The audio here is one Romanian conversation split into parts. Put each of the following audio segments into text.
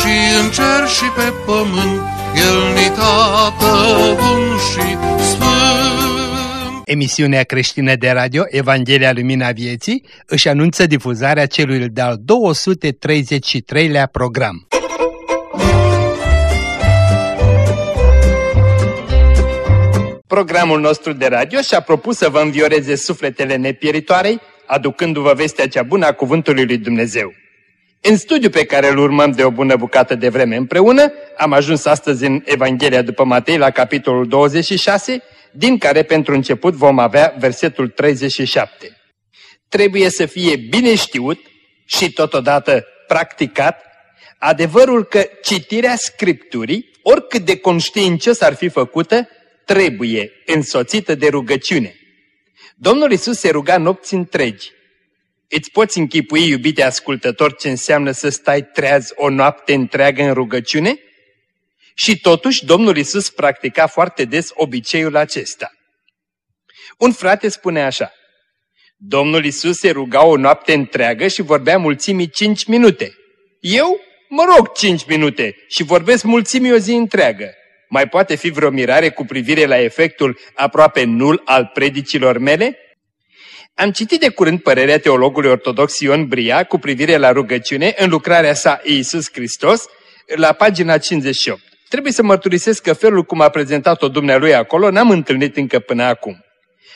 și în cer și pe pământ, El ni tată bun și sfânt. Emisiunea creștină de radio Evanghelia Lumina Vieții își anunță difuzarea celui de-al 233-lea program. Programul nostru de radio și-a propus să vă învioreze sufletele nepieritoarei, aducându-vă vestea cea bună a Cuvântului lui Dumnezeu. În studiul pe care îl urmăm de o bună bucată de vreme împreună, am ajuns astăzi în Evanghelia după Matei la capitolul 26, din care pentru început vom avea versetul 37. Trebuie să fie bine știut și totodată practicat adevărul că citirea Scripturii, oricât de conștiincios ar fi făcută, trebuie însoțită de rugăciune. Domnul Isus se ruga nopți întregi. Îți poți închipui, iubite ascultător, ce înseamnă să stai treaz o noapte întreagă în rugăciune? Și totuși Domnul Isus practica foarte des obiceiul acesta. Un frate spune așa, Domnul Isus se ruga o noapte întreagă și vorbea mulțimii cinci minute. Eu mă rog cinci minute și vorbesc mulțimii o zi întreagă. Mai poate fi vreo mirare cu privire la efectul aproape nul al predicilor mele? Am citit de curând părerea teologului ortodox Ion Bria cu privire la rugăciune în lucrarea sa Iisus Hristos, la pagina 58. Trebuie să mărturisesc că felul cum a prezentat-o dumnealui acolo n-am întâlnit încă până acum.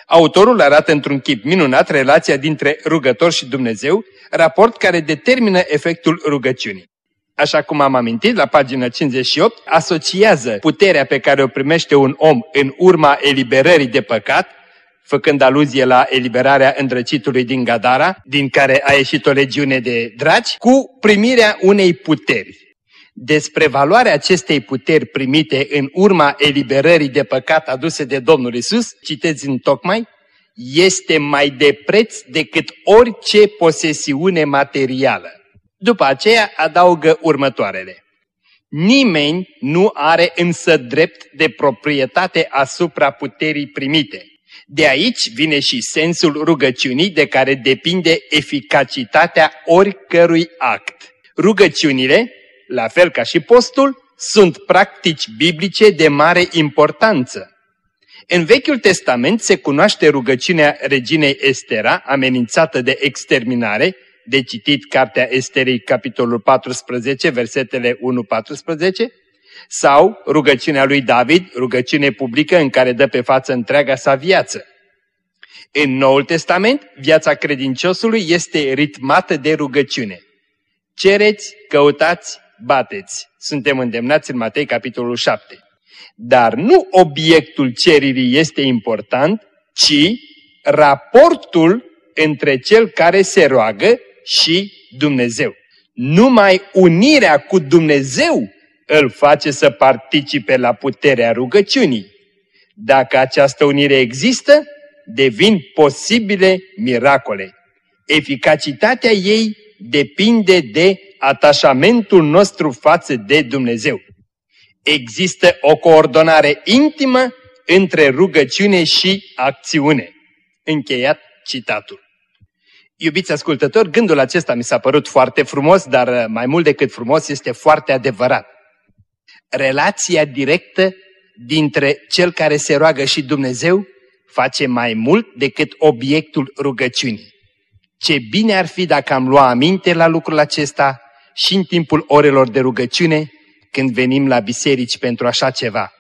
Autorul arată într-un chip minunat relația dintre rugător și Dumnezeu, raport care determină efectul rugăciunii. Așa cum am amintit la pagina 58, asociază puterea pe care o primește un om în urma eliberării de păcat, făcând aluzie la eliberarea îndrăcitului din Gadara, din care a ieșit o legiune de dragi, cu primirea unei puteri. Despre valoarea acestei puteri primite în urma eliberării de păcat aduse de Domnul Isus, citeți în tocmai, este mai de preț decât orice posesiune materială. După aceea adaugă următoarele. Nimeni nu are însă drept de proprietate asupra puterii primite. De aici vine și sensul rugăciunii de care depinde eficacitatea oricărui act. Rugăciunile, la fel ca și postul, sunt practici biblice de mare importanță. În Vechiul Testament se cunoaște rugăciunea reginei Estera, amenințată de exterminare, de citit Cartea Esterei, capitolul 14, versetele 1-14, sau rugăciunea lui David, rugăciune publică în care dă pe față întreaga sa viață. În Noul Testament, viața credinciosului este ritmată de rugăciune. Cereți, căutați, bateți. Suntem îndemnați în Matei, capitolul 7. Dar nu obiectul ceririi este important, ci raportul între cel care se roagă și Dumnezeu. Numai unirea cu Dumnezeu îl face să participe la puterea rugăciunii. Dacă această unire există, devin posibile miracole. Eficacitatea ei depinde de atașamentul nostru față de Dumnezeu. Există o coordonare intimă între rugăciune și acțiune. Încheiat citatul. Iubiți ascultători, gândul acesta mi s-a părut foarte frumos, dar uh, mai mult decât frumos este foarte adevărat. Relația directă dintre cel care se roagă și Dumnezeu face mai mult decât obiectul rugăciunii. Ce bine ar fi dacă am lua aminte la lucrul acesta și în timpul orelor de rugăciune, când venim la biserici pentru așa ceva.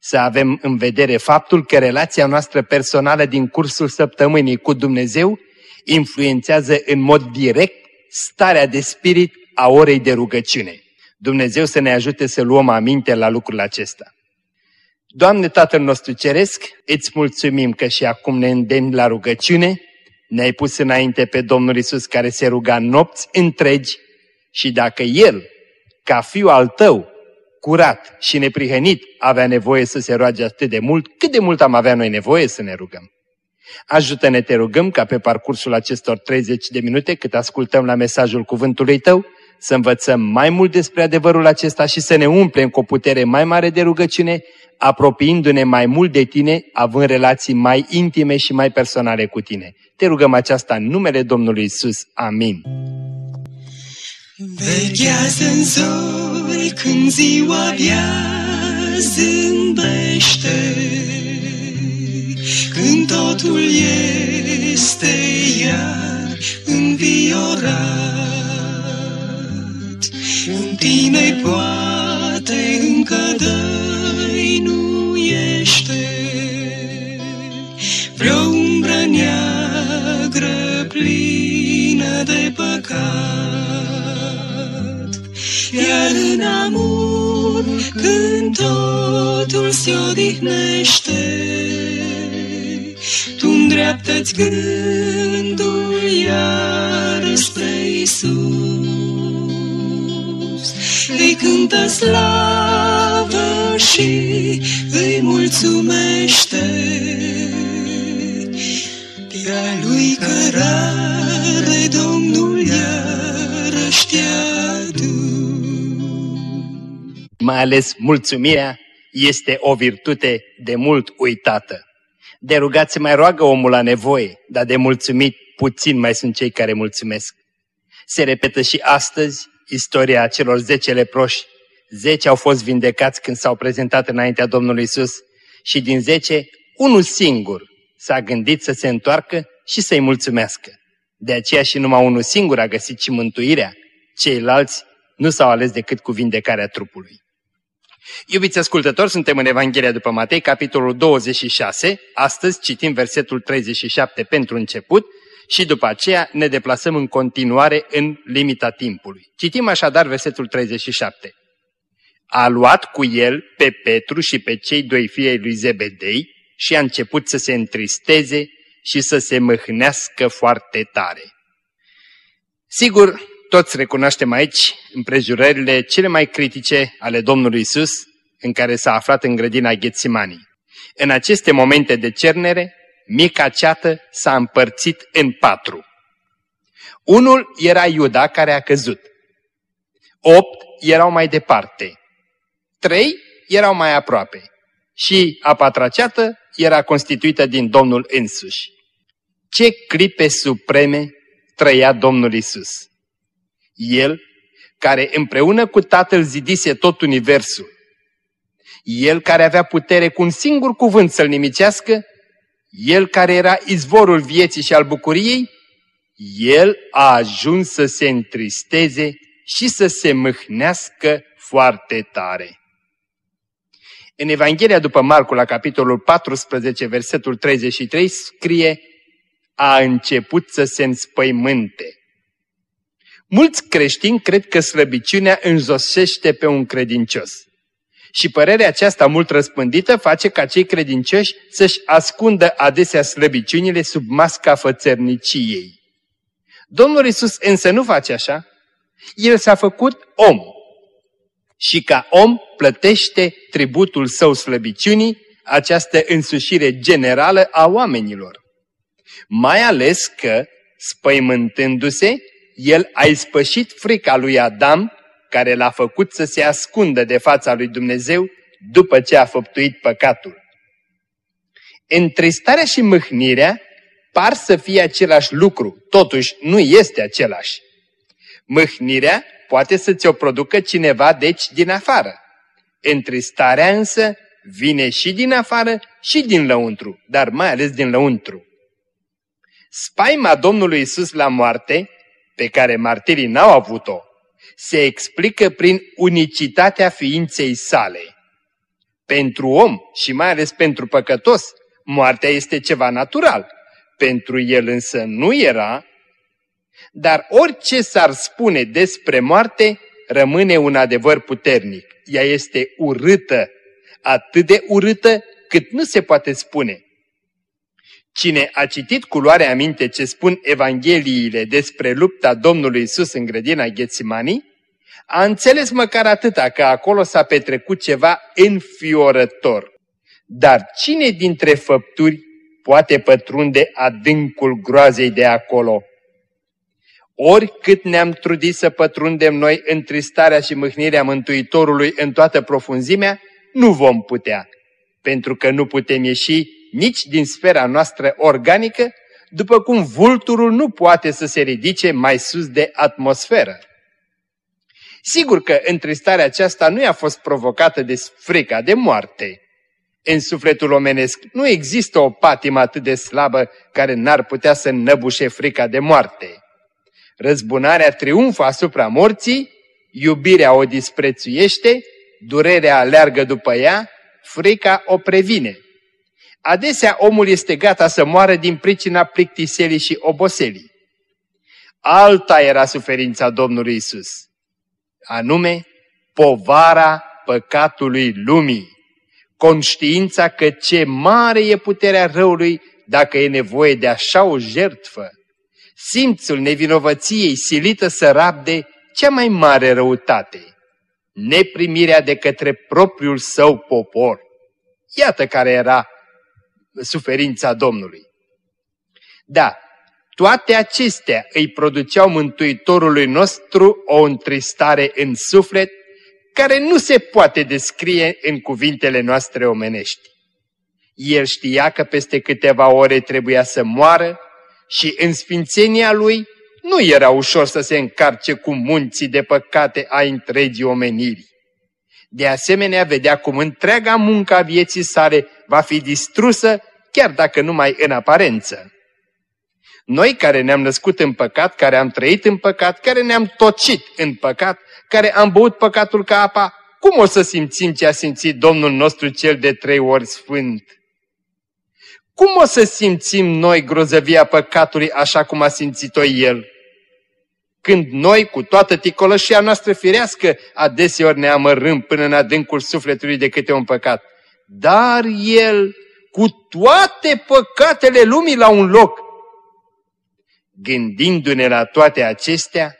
Să avem în vedere faptul că relația noastră personală din cursul săptămânii cu Dumnezeu influențează în mod direct starea de spirit a orei de rugăciune. Dumnezeu să ne ajute să luăm aminte la lucrul acesta. Doamne Tatăl nostru Ceresc, îți mulțumim că și acum ne îndemni la rugăciune, ne-ai pus înainte pe Domnul Isus care se ruga nopți întregi și dacă El, ca fiul al tău, curat și neprihănit, avea nevoie să se roage atât de mult, cât de mult am avea noi nevoie să ne rugăm. Ajută-ne, te rugăm, ca pe parcursul acestor 30 de minute, cât ascultăm la mesajul cuvântului tău, să învățăm mai mult despre adevărul acesta și să ne umplem cu o putere mai mare de rugăciune, apropiindu-ne mai mult de tine, având relații mai intime și mai personale cu tine. Te rugăm aceasta în numele Domnului Isus. Amin. Veghează în zori când ziua abia zâmbește, când totul este iar înviorat. În tine poate încă dăinuiește vreo umbră neagră plină de păcat. Iar în amur, când totul se odihnește, tu îndreaptă-ți gândul iar spre Isus. Îi cântă slavă și îi mulțumește. Pe lui cărare Domnul iarăși te Mai ales mulțumirea este o virtute de mult uitată. De rugat se mai roagă omul la nevoie, dar de mulțumit puțin mai sunt cei care mulțumesc. Se repetă și astăzi istoria celor zece leproși. Zece au fost vindecați când s-au prezentat înaintea Domnului Isus și din zece, unul singur s-a gândit să se întoarcă și să-i mulțumească. De aceea și numai unul singur a găsit și mântuirea. Ceilalți nu s-au ales decât cu vindecarea trupului. Iubiți ascultători, suntem în Evanghelia după Matei, capitolul 26. Astăzi citim versetul 37 pentru început și după aceea ne deplasăm în continuare în limita timpului. Citim așadar versetul 37. A luat cu el pe Petru și pe cei doi fii ai lui Zebedei și a început să se întristeze și să se mâhnească foarte tare. Sigur, toți recunoaștem aici împrejurările cele mai critice ale Domnului Isus, în care s-a aflat în grădina Ghețimanii. În aceste momente de cernere, mica ceată s-a împărțit în patru. Unul era Iuda care a căzut. Opt erau mai departe. Trei erau mai aproape. Și a patra ceată era constituită din Domnul însuși. Ce clipe supreme trăia Domnul Isus. El, care împreună cu Tatăl zidise tot universul, El care avea putere cu un singur cuvânt să-l nimicească, El care era izvorul vieții și al bucuriei, El a ajuns să se întristeze și să se mâhnească foarte tare. În Evanghelia după Marcu, la capitolul 14, versetul 33, scrie A început să se înspăimânte. Mulți creștini cred că slăbiciunea înjosește pe un credincios. Și părerea aceasta mult răspândită face ca cei credincioși să-și ascundă adesea slăbiciunile sub masca fățărniciei. Domnul Isus însă nu face așa. El s-a făcut om. Și ca om plătește tributul său slăbiciunii, această însușire generală a oamenilor. Mai ales că, spăimântându-se, el a ispășit frica lui Adam, care l-a făcut să se ascundă de fața lui Dumnezeu după ce a făptuit păcatul. Întristarea și mâhnirea par să fie același lucru, totuși nu este același. Mâhnirea poate să ți-o producă cineva deci din afară. Întristarea însă vine și din afară și din lăuntru, dar mai ales din lăuntru. Spaima Domnului Isus la moarte, pe care martirii n-au avut-o, se explică prin unicitatea ființei sale. Pentru om și mai ales pentru păcătos, moartea este ceva natural. Pentru el însă nu era, dar orice s-ar spune despre moarte, rămâne un adevăr puternic. Ea este urâtă, atât de urâtă cât nu se poate spune. Cine a citit cu luare aminte ce spun Evangheliile despre lupta Domnului Isus în grădina Ghețimanii, A înțeles măcar atâta că acolo s-a petrecut ceva înfiorător. Dar cine dintre făpturi poate pătrunde adâncul groazei de acolo? Oricât ne-am trudit să pătrundem noi întristarea și mâhnirea Mântuitorului în toată profunzimea, nu vom putea, pentru că nu putem ieși nici din sfera noastră organică, după cum vulturul nu poate să se ridice mai sus de atmosferă. Sigur că întristarea aceasta nu i-a fost provocată de frica de moarte. În sufletul omenesc nu există o patimă atât de slabă care n-ar putea să năbușe frica de moarte. Răzbunarea triumfă asupra morții, iubirea o disprețuiește, durerea aleargă după ea, frica o previne. Adesea omul este gata să moară din pricina plictiselii și oboselii. Alta era suferința Domnului Isus, anume povara păcatului lumii, conștiința că ce mare e puterea răului dacă e nevoie de așa o jertfă, simțul nevinovăției silită să rabde cea mai mare răutate, neprimirea de către propriul său popor. Iată care era suferința Domnului. Da, toate acestea îi produceau Mântuitorului nostru o întristare în suflet care nu se poate descrie în cuvintele noastre omenești. El știa că peste câteva ore trebuia să moară și în sfințenia lui nu era ușor să se încarce cu munții de păcate a întregii omeniri. De asemenea, vedea cum întreaga muncă a vieții sale va fi distrusă, chiar dacă numai în aparență. Noi care ne-am născut în păcat, care am trăit în păcat, care ne-am tocit în păcat, care am băut păcatul ca apa, cum o să simțim ce a simțit Domnul nostru cel de trei ori sfânt? Cum o să simțim noi grozăvia păcatului așa cum a simțit-o El? Când noi, cu toată ticoloșia noastră firească, adeseori ne amărâm până în adâncul sufletului de câte un păcat. Dar El, cu toate păcatele lumii la un loc, gândindu-ne la toate acestea,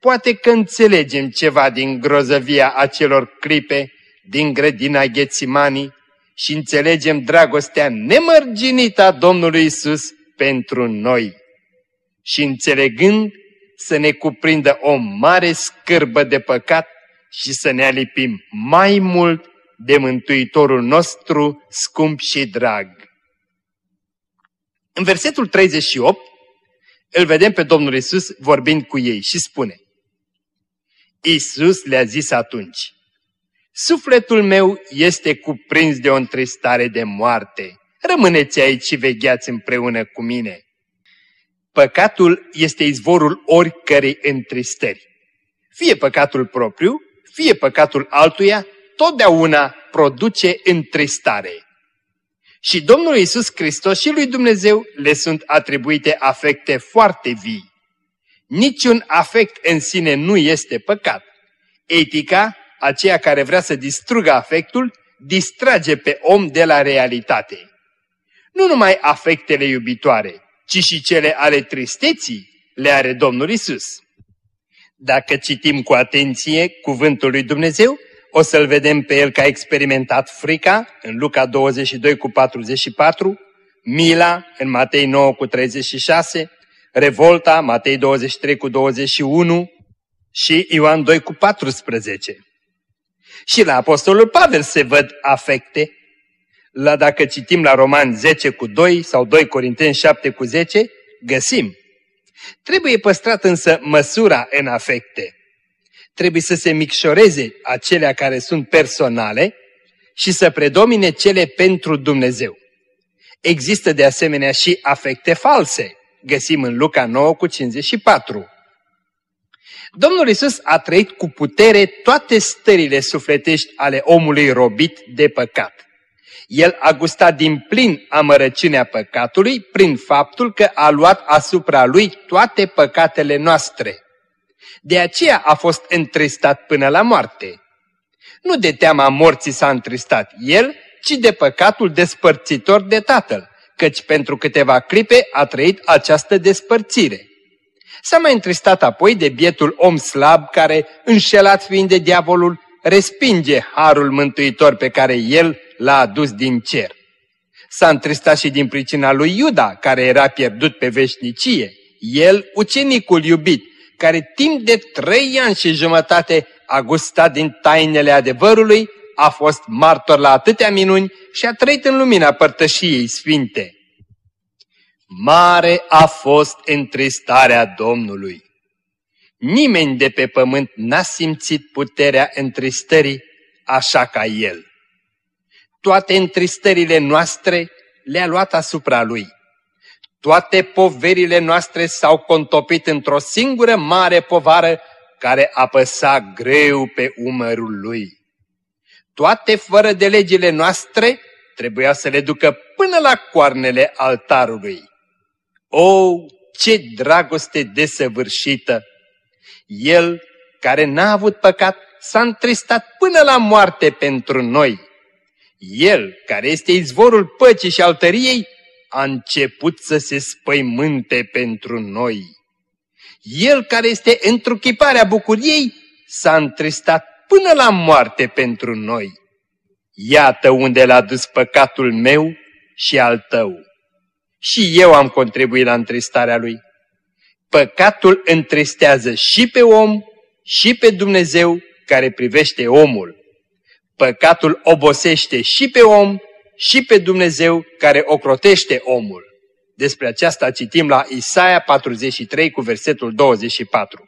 poate că înțelegem ceva din grozăvia acelor clipe din grădina Ghețimanii și înțelegem dragostea nemărginită a Domnului Isus pentru noi. Și înțelegând să ne cuprindă o mare scârbă de păcat și să ne alipim mai mult de Mântuitorul nostru scump și drag. În versetul 38 îl vedem pe Domnul Isus vorbind cu ei și spune Isus le-a zis atunci, Sufletul meu este cuprins de o întristare de moarte. Rămâneți aici și vegheați împreună cu mine. Păcatul este izvorul oricărei întristări. Fie păcatul propriu, fie păcatul altuia, totdeauna produce întristare. Și Domnul Iisus Hristos și lui Dumnezeu le sunt atribuite afecte foarte vii. Niciun afect în sine nu este păcat. Etica, aceea care vrea să distrugă afectul, distrage pe om de la realitate. Nu numai afectele iubitoare, ci și cele ale tristeții le are Domnul Isus. Dacă citim cu atenție cuvântul lui Dumnezeu, o să-l vedem pe el că a experimentat frica în Luca 22 cu 44, mila în Matei 9 cu 36, revolta Matei 23 cu 21 și Ioan 2 cu 14. Și la Apostolul Pavel se văd afecte. La, dacă citim la Roman 10 cu 2 sau 2 Corinteni 7 cu 10, găsim. Trebuie păstrat însă măsura în afecte trebuie să se micșoreze acelea care sunt personale și să predomine cele pentru Dumnezeu. Există de asemenea și afecte false, găsim în Luca 9 cu 54. Domnul Isus a trăit cu putere toate stările sufletești ale omului robit de păcat. El a gustat din plin amărăciunea păcatului prin faptul că a luat asupra lui toate păcatele noastre. De aceea a fost întristat până la moarte. Nu de teama morții s-a întristat el, ci de păcatul despărțitor de tatăl, căci pentru câteva clipe a trăit această despărțire. S-a mai întristat apoi de bietul om slab care, înșelat fiind de diavolul, respinge harul mântuitor pe care el l-a adus din cer. S-a întristat și din pricina lui Iuda, care era pierdut pe veșnicie. El, ucenicul iubit, care timp de trei ani și jumătate a gustat din tainele adevărului, a fost martor la atâtea minuni și a trăit în lumina părtășiei sfinte. Mare a fost întristarea Domnului. Nimeni de pe pământ n-a simțit puterea întristării așa ca El. Toate întristările noastre le-a luat asupra Lui. Toate poverile noastre s-au contopit într-o singură mare povară care apăsa greu pe umărul Lui. Toate fără de legile noastre trebuia să le ducă până la coarnele altarului. O, ce dragoste desăvârșită! El, care n-a avut păcat, s-a întristat până la moarte pentru noi. El, care este izvorul păcii și altăriei, a început să se spăimânte pentru noi. El, care este întruchiparea bucuriei, s-a întristat până la moarte pentru noi. Iată unde l-a dus păcatul meu și al tău. Și eu am contribuit la întristarea lui. Păcatul întristează și pe om și pe Dumnezeu care privește omul. Păcatul obosește și pe om și pe Dumnezeu care ocrotește omul. Despre aceasta citim la Isaia 43 cu versetul 24.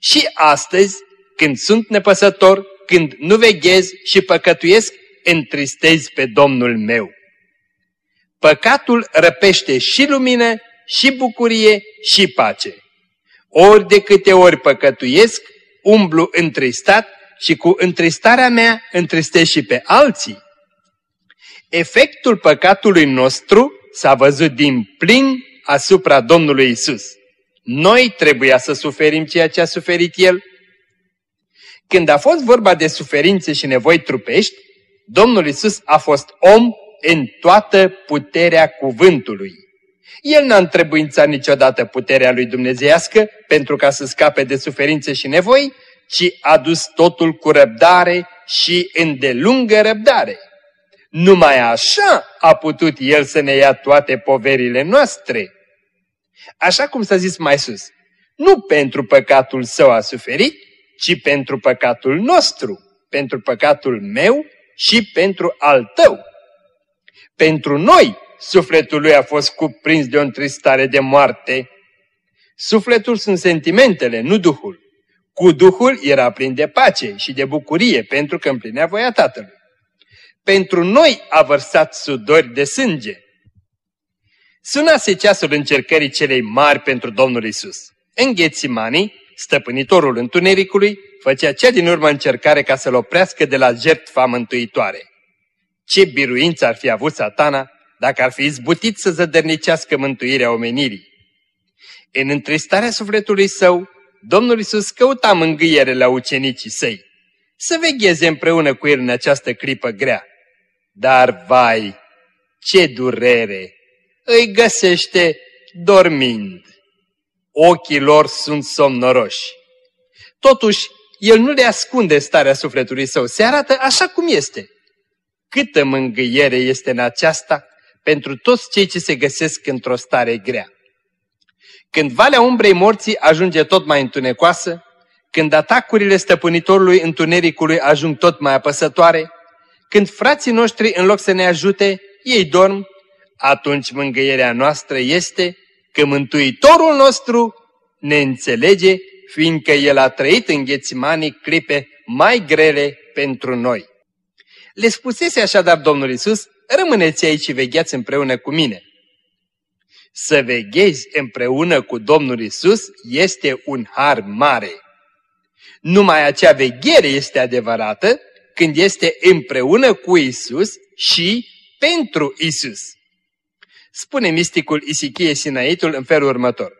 Și astăzi, când sunt nepăsător, când nu veghez și păcătuiesc, întristezi pe Domnul meu. Păcatul răpește și lumină, și bucurie, și pace. Ori de câte ori păcătuiesc, umblu întristat și cu întristarea mea întristez și pe alții. Efectul păcatului nostru s-a văzut din plin asupra Domnului Isus. Noi trebuia să suferim ceea ce a suferit El. Când a fost vorba de suferințe și nevoi trupești, Domnul Isus a fost om în toată puterea cuvântului. El n-a întrebuințat niciodată puterea lui dumnezeiască pentru ca să scape de suferințe și nevoi, ci a dus totul cu răbdare și îndelungă răbdare. Numai așa a putut El să ne ia toate poverile noastre. Așa cum s-a zis mai sus, nu pentru păcatul său a suferit, ci pentru păcatul nostru, pentru păcatul meu și pentru al tău. Pentru noi, sufletul lui a fost cuprins de o întristare de moarte. Sufletul sunt sentimentele, nu Duhul. Cu Duhul era plin de pace și de bucurie pentru că împlinea voia Tatălui. Pentru noi a vărsat sudori de sânge. Sunase ceasul încercării celei mari pentru Domnul Isus. În Ghețimanii, stăpânitorul întunericului, făcea cea din urmă încercare ca să-l oprească de la jertfa mântuitoare. Ce biruință ar fi avut satana dacă ar fi izbutit să zădărnicească mântuirea omenirii. În întristarea sufletului său, Domnul Isus căuta mângâiere la ucenicii săi, să vegheze împreună cu el în această clipă grea. Dar, vai, ce durere! Îi găsește dormind. Ochii lor sunt somnoroși. Totuși, el nu le ascunde starea sufletului său, se arată așa cum este. Câtă mângâiere este în aceasta pentru toți cei ce se găsesc într-o stare grea. Când valea umbrei morții ajunge tot mai întunecoasă, când atacurile stăpânitorului întunericului ajung tot mai apăsătoare, când frații noștri, în loc să ne ajute, ei dorm, atunci mângâierea noastră este că Mântuitorul nostru ne înțelege, fiindcă El a trăit în ghețimanii clipe mai grele pentru noi. Le spusese așadar Domnul Isus, rămâneți aici și vegheați împreună cu mine. Să veghezi împreună cu Domnul Isus este un har mare. Numai acea veghere este adevărată când este împreună cu Isus și pentru Isus. Spune misticul Isichie Sinaitul în felul următor.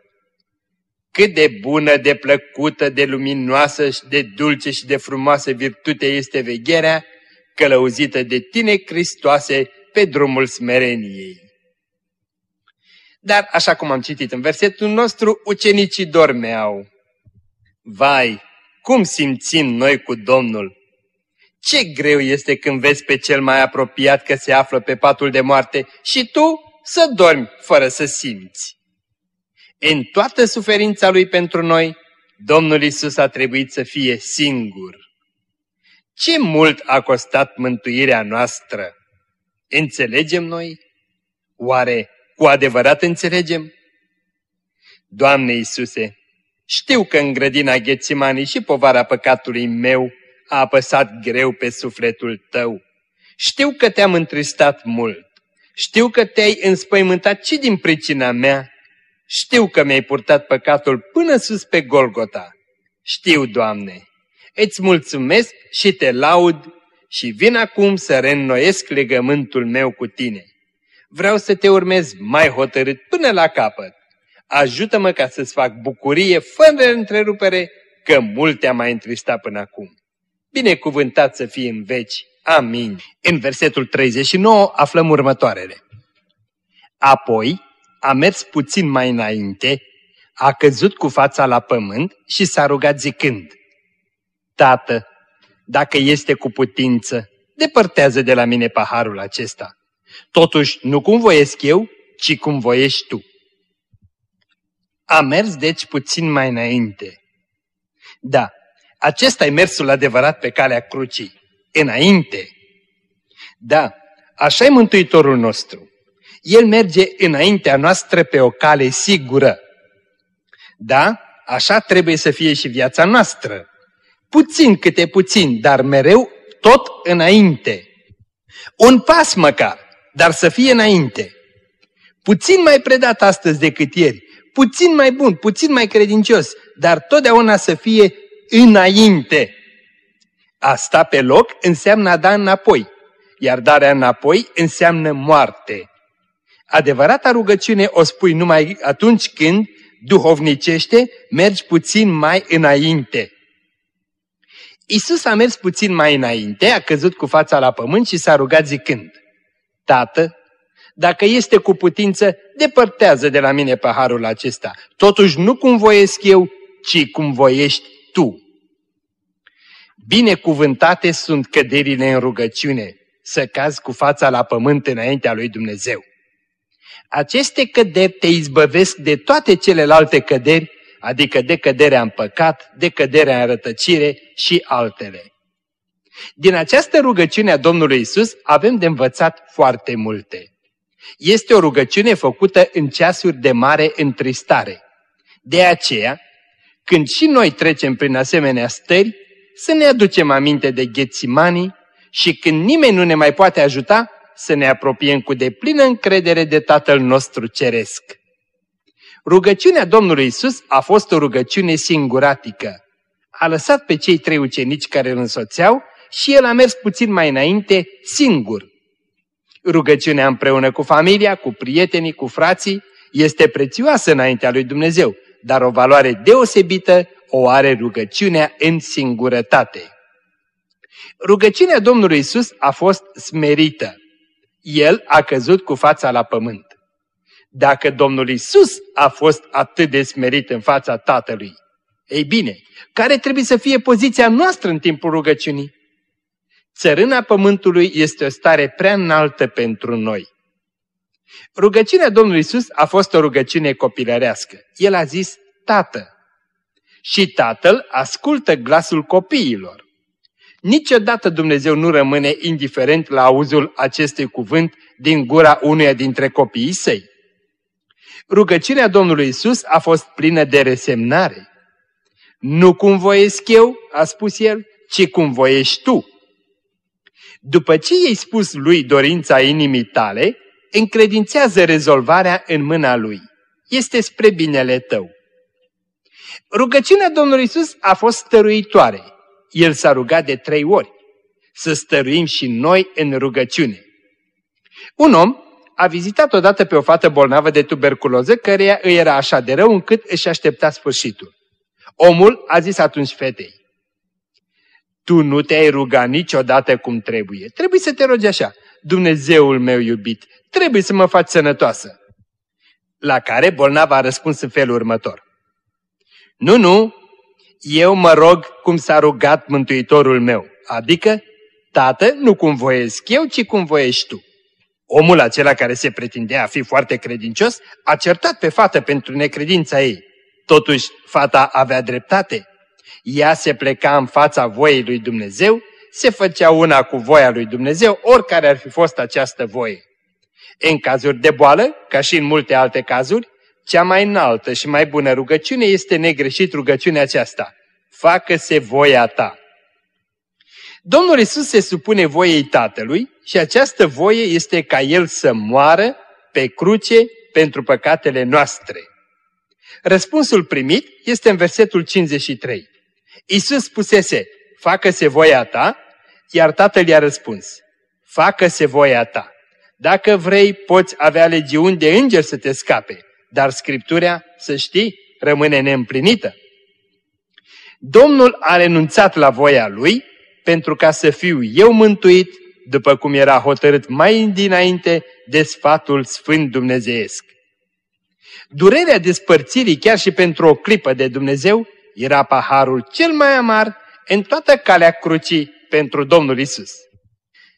Cât de bună, de plăcută, de luminoasă, de dulce și de frumoasă virtute este vegherea, călăuzită de tine, Hristoase, pe drumul smereniei. Dar, așa cum am citit în versetul nostru, ucenicii dormeau. Vai, cum simțim noi cu Domnul? Ce greu este când vezi pe cel mai apropiat că se află pe patul de moarte și tu să dormi fără să simți. În toată suferința lui pentru noi, Domnul Isus a trebuit să fie singur. Ce mult a costat mântuirea noastră? Înțelegem noi? Oare cu adevărat înțelegem? Doamne Iisuse, știu că în grădina Ghețimanii și povara păcatului meu a apăsat greu pe sufletul Tău. Știu că te-am întristat mult. Știu că te-ai înspăimântat și din pricina mea. Știu că mi-ai purtat păcatul până sus pe Golgota. Știu, Doamne, îți mulțumesc și te laud și vin acum să reînnoiesc legământul meu cu Tine. Vreau să te urmez mai hotărât până la capăt. Ajută-mă ca să-ți fac bucurie fără întrerupere, că mult te-am mai întristat până acum. Binecuvântat să fii în veci. Amin. În versetul 39 aflăm următoarele. Apoi a mers puțin mai înainte, a căzut cu fața la pământ și s-a rugat zicând, Tată, dacă este cu putință, depărtează de la mine paharul acesta. Totuși, nu cum voiesc eu, ci cum voiești tu. A mers deci puțin mai înainte. Da, acesta e mersul adevărat pe calea crucii. Înainte. Da, așa e Mântuitorul nostru. El merge înaintea noastră pe o cale sigură. Da, așa trebuie să fie și viața noastră. Puțin câte puțin, dar mereu tot înainte. Un pas măcar, dar să fie înainte. Puțin mai predat astăzi decât ieri, puțin mai bun, puțin mai credincios, dar totdeauna să fie înainte. A sta pe loc înseamnă a da înapoi, iar darea înapoi înseamnă moarte. Adevărata rugăciune o spui numai atunci când, duhovnicește, mergi puțin mai înainte. Isus a mers puțin mai înainte, a căzut cu fața la pământ și s-a rugat zicând, Tată, dacă este cu putință, depărtează de la mine paharul acesta. Totuși nu cum voiesc eu, ci cum voiești tu. Binecuvântate sunt căderile în rugăciune, să cazi cu fața la pământ înaintea lui Dumnezeu. Aceste căderi te izbăvesc de toate celelalte căderi, adică de căderea în păcat, de căderea în rătăcire și altele. Din această rugăciune a Domnului Isus avem de învățat foarte multe. Este o rugăciune făcută în ceasuri de mare întristare. De aceea, când și noi trecem prin asemenea stări, să ne aducem aminte de Ghețimanii și când nimeni nu ne mai poate ajuta, să ne apropiem cu deplină încredere de Tatăl nostru Ceresc. Rugăciunea Domnului Isus a fost o rugăciune singuratică. A lăsat pe cei trei ucenici care îl însoțeau și el a mers puțin mai înainte singur. Rugăciunea împreună cu familia, cu prietenii, cu frații, este prețioasă înaintea lui Dumnezeu, dar o valoare deosebită o are rugăciunea în singurătate. Rugăciunea Domnului Isus a fost smerită. El a căzut cu fața la pământ. Dacă Domnul Isus a fost atât de smerit în fața Tatălui, ei bine, care trebuie să fie poziția noastră în timpul rugăciunii? Țărâna pământului este o stare prea înaltă pentru noi. Rugăciunea Domnului Isus a fost o rugăciune copilărească. El a zis, Tată. Și Tatăl ascultă glasul copiilor. Niciodată Dumnezeu nu rămâne indiferent la auzul acestui cuvânt din gura unuia dintre copiii săi. Rugăciunea Domnului Isus a fost plină de resemnare. Nu cum voiesc eu, a spus el, ci cum voiești tu. După ce i-ai spus lui dorința inimii tale, încredințează rezolvarea în mâna lui. Este spre binele tău. Rugăciunea Domnului Isus a fost stăruitoare. El s-a rugat de trei ori. Să stăruim și noi în rugăciune. Un om a vizitat odată pe o fată bolnavă de tuberculoză, căreia îi era așa de rău încât își aștepta sfârșitul. Omul a zis atunci fetei, tu nu te-ai rugat niciodată cum trebuie. Trebuie să te rogi așa. Dumnezeul meu iubit, trebuie să mă faci sănătoasă. La care bolnava a răspuns în felul următor. Nu, nu, eu mă rog cum s-a rugat Mântuitorul meu, adică, Tată, nu cum voiesc eu, ci cum voiești tu. Omul acela care se pretindea a fi foarte credincios a certat pe fată pentru necredința ei. Totuși, fata avea dreptate. Ea se pleca în fața voiei lui Dumnezeu, se făcea una cu voia lui Dumnezeu, oricare ar fi fost această voie. În cazuri de boală, ca și în multe alte cazuri, cea mai înaltă și mai bună rugăciune este negreșit rugăciunea aceasta. Facă-se voia ta. Domnul Isus se supune voiei Tatălui și această voie este ca El să moară pe cruce pentru păcatele noastre. Răspunsul primit este în versetul 53. Isus spusese, facă-se voia ta, iar Tatăl i-a răspuns, facă-se voia ta. Dacă vrei, poți avea legiuni de îngeri să te scape, dar Scriptura, să știi, rămâne neîmplinită. Domnul a renunțat la voia Lui pentru ca să fiu eu mântuit, după cum era hotărât mai dinainte de sfatul Sfânt Dumnezeiesc. Durerea despărțirii chiar și pentru o clipă de Dumnezeu era paharul cel mai amar în toată calea crucii pentru Domnul Isus.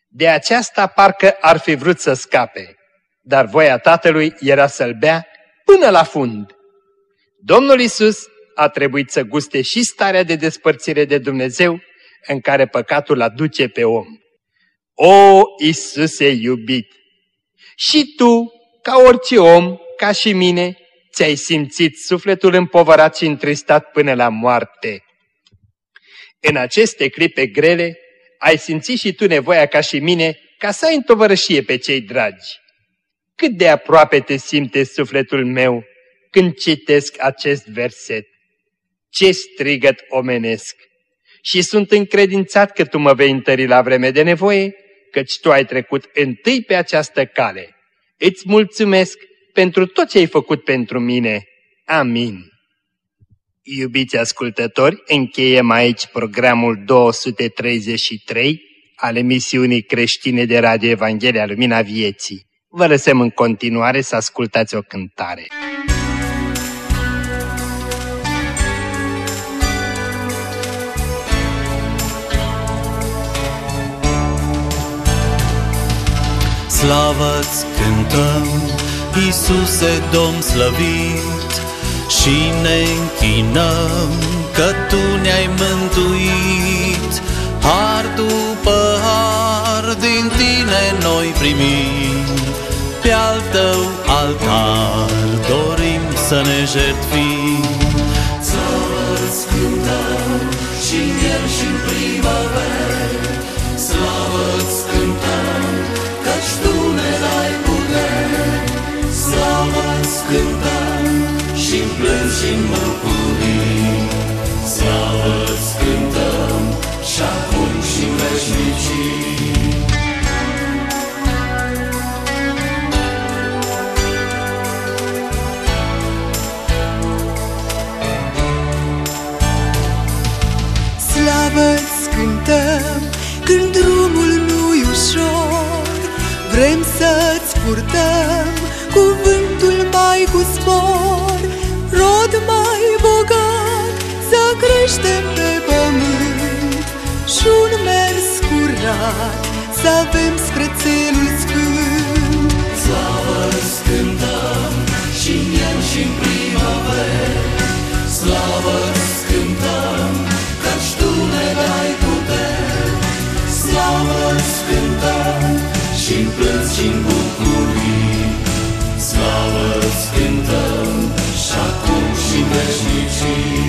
De aceasta parcă ar fi vrut să scape, dar voia Tatălui era să-l bea până la fund. Domnul Isus a trebuit să guste și starea de despărțire de Dumnezeu în care păcatul aduce pe om. O, Isuse iubit! Și tu, ca orice om, ca și mine, ți-ai simțit sufletul împovărat și întristat până la moarte. În aceste clipe grele, ai simțit și tu nevoia ca și mine ca să ai întovărășie pe cei dragi. Cât de aproape te simte sufletul meu când citesc acest verset. Ce strigăt omenesc! Și sunt încredințat că tu mă vei întări la vreme de nevoie, căci tu ai trecut întâi pe această cale. Îți mulțumesc pentru tot ce ai făcut pentru mine. Amin. Iubiți ascultători, încheiem aici programul 233 al emisiunii creștine de Radio Evanghelia Lumina Vieții. Vă lăsăm în continuare să ascultați o cântare. Slavă-ți cântăm, Iisuse Domn slăvit, și ne închinăm că Tu ne-ai mântuit. Har după har din Tine noi primim, pe al Tău altar dorim să ne jertfim. Să-ți cântăm și în el și în primăveră, slavă-ți cântăm, căci Tu ne dai putere. Slavă-ți cântăm și în plâns și în bucurii, slavă-ți purtăm cuvântul mai cu spor Rod mai bogat să creștem pe pământ Și un mers curat să avem spre țelul sfânt. Slavă-ți cântăm și în el și în primăveră, Slavă-ți cântăm, căci Tu ne dai putere. Slavă-ți cântăm și în plâns și în bucurie, as you see.